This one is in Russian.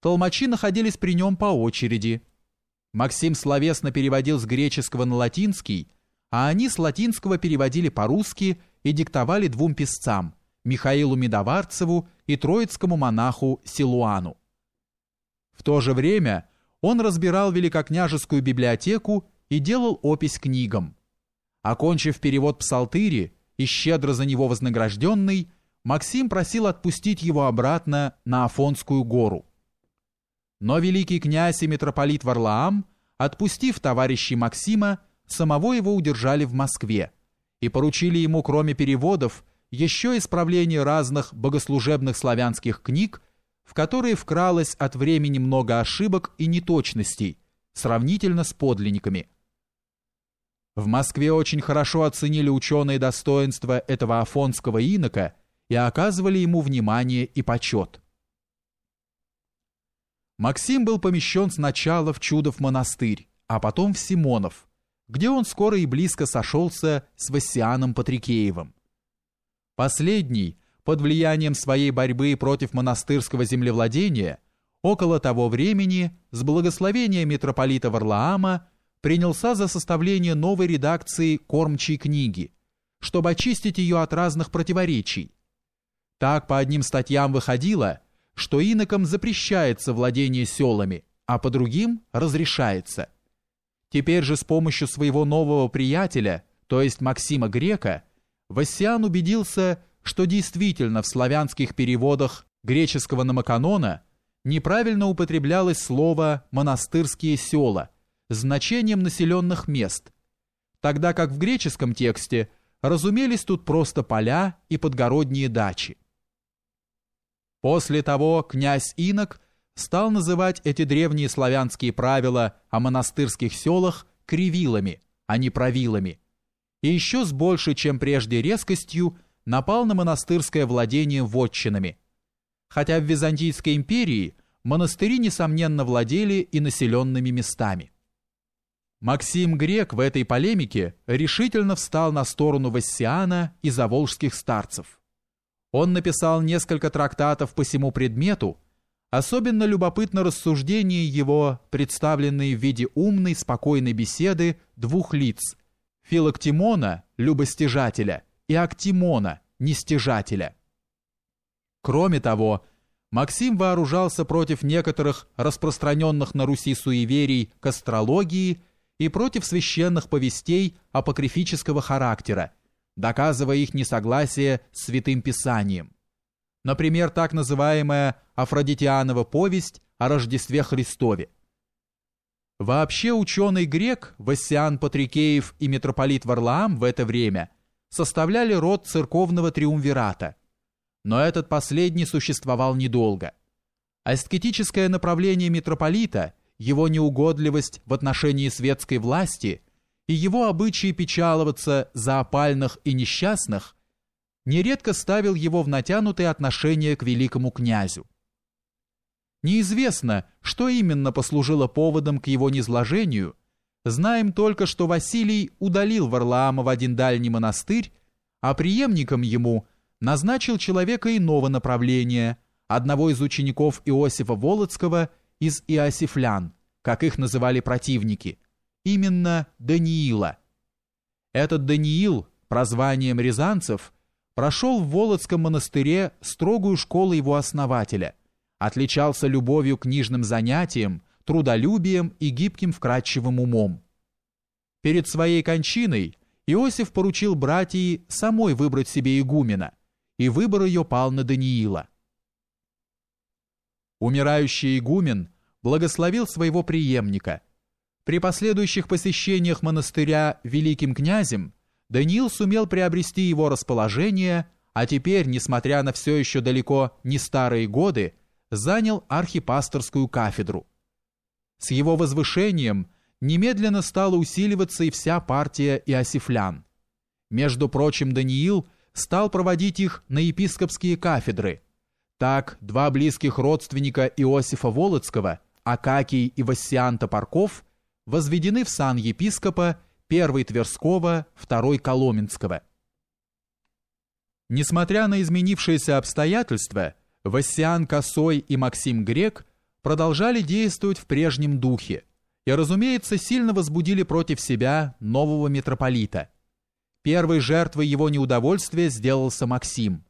Толмачи находились при нем по очереди. Максим словесно переводил с греческого на латинский, а они с латинского переводили по-русски и диктовали двум писцам – Михаилу Медоварцеву и троицкому монаху Силуану. В то же время он разбирал великокняжескую библиотеку и делал опись книгам. Окончив перевод псалтыри и щедро за него вознагражденный, Максим просил отпустить его обратно на Афонскую гору. Но великий князь и митрополит Варлаам, отпустив товарищей Максима, самого его удержали в Москве и поручили ему, кроме переводов, еще исправление разных богослужебных славянских книг, в которые вкралось от времени много ошибок и неточностей, сравнительно с подлинниками. В Москве очень хорошо оценили ученые достоинства этого афонского инока и оказывали ему внимание и почет. Максим был помещен сначала в Чудов монастырь, а потом в Симонов, где он скоро и близко сошелся с Вассианом Патрикеевым. Последний, под влиянием своей борьбы против монастырского землевладения, около того времени, с благословения митрополита Варлаама, принялся за составление новой редакции кормчей книги, чтобы очистить ее от разных противоречий. Так по одним статьям выходило – что инокам запрещается владение селами, а по другим разрешается. Теперь же с помощью своего нового приятеля, то есть Максима Грека, Вассиан убедился, что действительно в славянских переводах греческого намаканона неправильно употреблялось слово «монастырские села» значением населенных мест, тогда как в греческом тексте разумелись тут просто поля и подгородние дачи. После того князь Инок стал называть эти древние славянские правила о монастырских селах кривилами, а не правилами, и еще с большей, чем прежде резкостью, напал на монастырское владение вотчинами. Хотя в Византийской империи монастыри, несомненно, владели и населенными местами. Максим Грек в этой полемике решительно встал на сторону Вассиана и заволжских старцев. Он написал несколько трактатов по всему предмету, особенно любопытно рассуждение его, представленные в виде умной, спокойной беседы двух лиц – Филоктимона, любостяжателя, и Актимона, нестяжателя. Кроме того, Максим вооружался против некоторых распространенных на Руси суеверий к астрологии и против священных повестей апокрифического характера, доказывая их несогласие с Святым Писанием. Например, так называемая Афродитианова повесть о Рождестве Христове. Вообще ученый грек Вассиан Патрикеев и митрополит Варлаам в это время составляли род церковного триумвирата, но этот последний существовал недолго. Аскетическое направление митрополита, его неугодливость в отношении светской власти – и его обычаи печаловаться за опальных и несчастных нередко ставил его в натянутые отношения к великому князю. Неизвестно, что именно послужило поводом к его низложению, знаем только, что Василий удалил Варлаама в один дальний монастырь, а преемником ему назначил человека иного направления, одного из учеников Иосифа Волоцкого из Иосифлян, как их называли противники – именно Даниила. Этот Даниил, прозванием рязанцев, прошел в Володском монастыре строгую школу его основателя, отличался любовью к книжным занятиям, трудолюбием и гибким вкрадчивым умом. Перед своей кончиной Иосиф поручил братьи самой выбрать себе игумена, и выбор ее пал на Даниила. Умирающий игумен благословил своего преемника – при последующих посещениях монастыря великим князем Даниил сумел приобрести его расположение, а теперь, несмотря на все еще далеко не старые годы, занял архипасторскую кафедру. С его возвышением немедленно стала усиливаться и вся партия иосифлян. Между прочим, Даниил стал проводить их на епископские кафедры. Так, два близких родственника Иосифа Волоцкого, Акакий и Вассиан Топорков – возведены в сан епископа первый Тверского, второй Коломенского. Несмотря на изменившиеся обстоятельства, Вассиан Косой и Максим Грек продолжали действовать в прежнем духе и, разумеется, сильно возбудили против себя нового митрополита. Первой жертвой его неудовольствия сделался Максим –